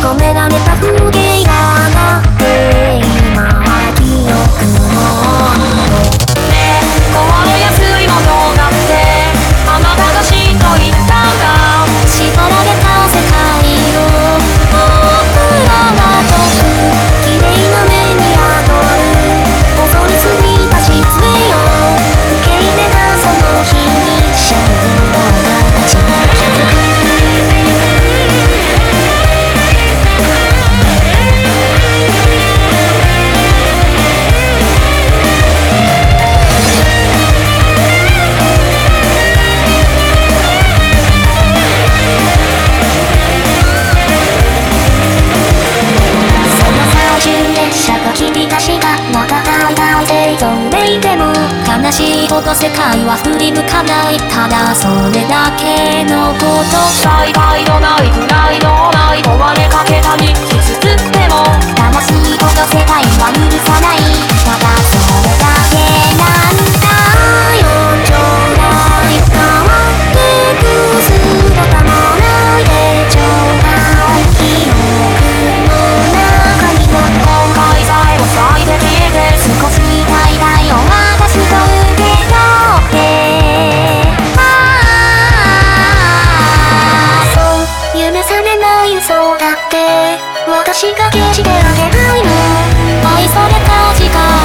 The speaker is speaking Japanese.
込められた風景がなほど世界は振り向かないただそれだけのこと。災害のないくらいのない壊れか。だって私がケチであげないの。愛された時間。